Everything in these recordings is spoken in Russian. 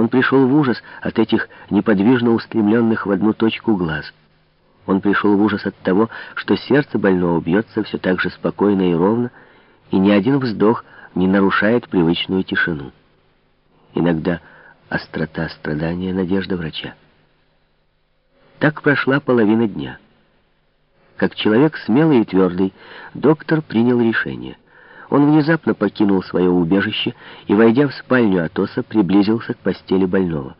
Он пришел в ужас от этих неподвижно устремленных в одну точку глаз. Он пришел в ужас от того, что сердце больного бьется все так же спокойно и ровно, и ни один вздох не нарушает привычную тишину. Иногда острота страдания, надежда врача. Так прошла половина дня. Как человек смелый и твердый, доктор принял решение. Он внезапно покинул свое убежище и, войдя в спальню Атоса, приблизился к постели больного.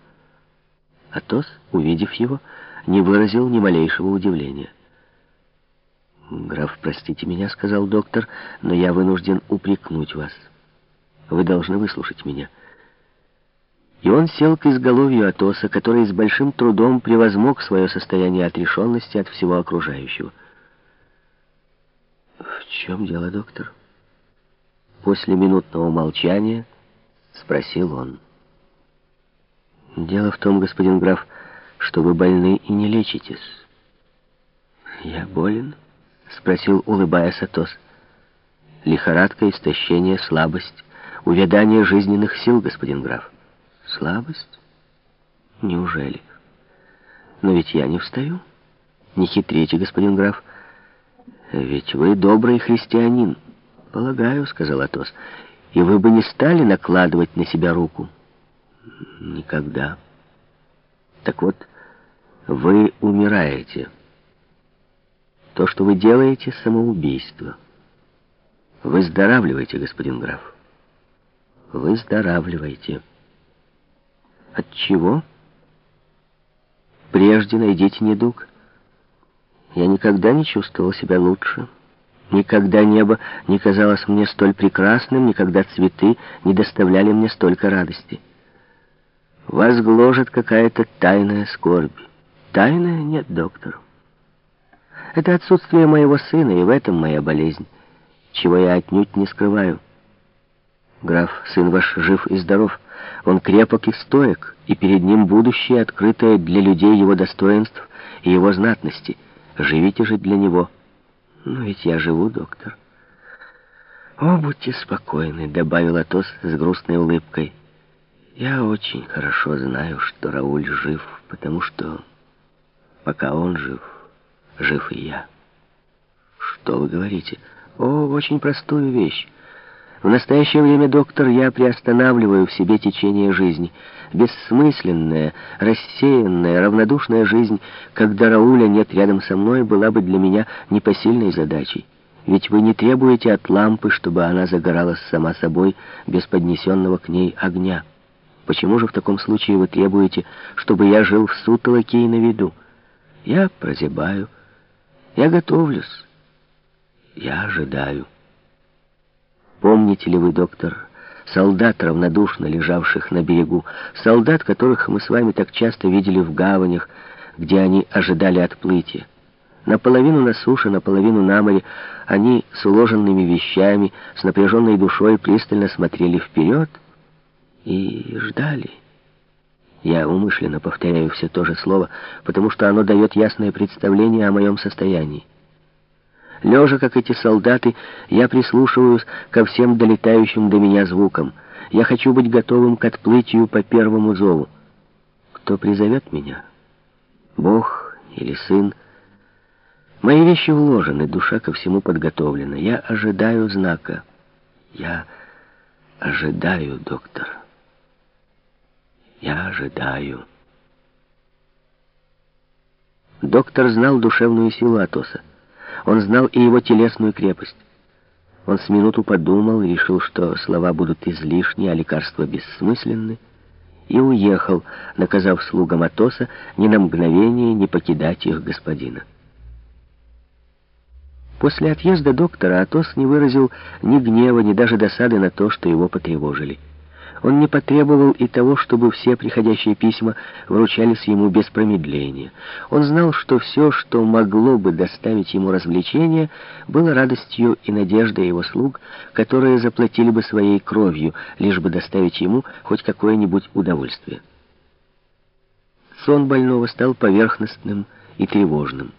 Атос, увидев его, не выразил ни малейшего удивления. «Граф, простите меня», — сказал доктор, — «но я вынужден упрекнуть вас. Вы должны выслушать меня». И он сел к изголовью Атоса, который с большим трудом превозмог свое состояние отрешенности от всего окружающего. «В чем дело, доктор?» После минутного молчания спросил он. «Дело в том, господин граф, что вы больны и не лечитесь». «Я болен?» — спросил, улыбаясь Атос. «Лихорадка, истощение, слабость, увядание жизненных сил, господин граф». «Слабость? Неужели? Но ведь я не встаю. Не хитрите, господин граф. Ведь вы добрый христианин». «Полагаю», — сказал Атос, — «и вы бы не стали накладывать на себя руку?» «Никогда». «Так вот, вы умираете. То, что вы делаете, — самоубийство. Выздоравливайте, господин граф. Выздоравливайте». «От чего?» «Прежде найдите недуг. Я никогда не чувствовал себя лучше». Никогда небо не казалось мне столь прекрасным, никогда цветы не доставляли мне столько радости. Вас гложет какая-то тайная скорбь. Тайная? Нет, доктор. Это отсутствие моего сына, и в этом моя болезнь, чего я отнюдь не скрываю. Граф, сын ваш жив и здоров. Он крепок и стоек, и перед ним будущее, открытое для людей его достоинств и его знатности. Живите же для него. «Но ведь я живу, доктор». «О, будьте спокойны», — добавил Атос с грустной улыбкой. «Я очень хорошо знаю, что Рауль жив, потому что пока он жив, жив и я». «Что вы говорите?» «О, очень простую вещь. В настоящее время, доктор, я приостанавливаю в себе течение жизни. Бессмысленная, рассеянная, равнодушная жизнь, когда Рауля нет рядом со мной, была бы для меня непосильной задачей. Ведь вы не требуете от лампы, чтобы она загоралась сама собой, без поднесенного к ней огня. Почему же в таком случае вы требуете, чтобы я жил в сутолоке и на виду? Я прозябаю, я готовлюсь, я ожидаю. Помните ли вы, доктор, солдат, равнодушно лежавших на берегу, солдат, которых мы с вами так часто видели в гаванях, где они ожидали отплытия? Наполовину на суше, наполовину на море, они с уложенными вещами, с напряженной душой пристально смотрели вперед и ждали. Я умышленно повторяю все то же слово, потому что оно дает ясное представление о моем состоянии. Лежа, как эти солдаты, я прислушиваюсь ко всем долетающим до меня звукам. Я хочу быть готовым к отплытию по первому зову. Кто призовет меня? Бог или сын? Мои вещи вложены, душа ко всему подготовлена. Я ожидаю знака. Я ожидаю, доктор. Я ожидаю. Доктор знал душевную силу Атоса. Он знал и его телесную крепость. Он с минуту подумал и решил, что слова будут излишни, а лекарства бессмысленны, и уехал, наказав слугам Атоса ни на мгновение не покидать их господина. После отъезда доктора Атос не выразил ни гнева, ни даже досады на то, что его потревожили. Он не потребовал и того, чтобы все приходящие письма вручались ему без промедления. Он знал, что все, что могло бы доставить ему развлечение, было радостью и надеждой его слуг, которые заплатили бы своей кровью, лишь бы доставить ему хоть какое-нибудь удовольствие. Сон больного стал поверхностным и тревожным.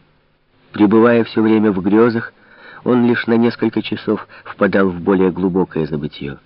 Пребывая все время в грезах, он лишь на несколько часов впадал в более глубокое забытье.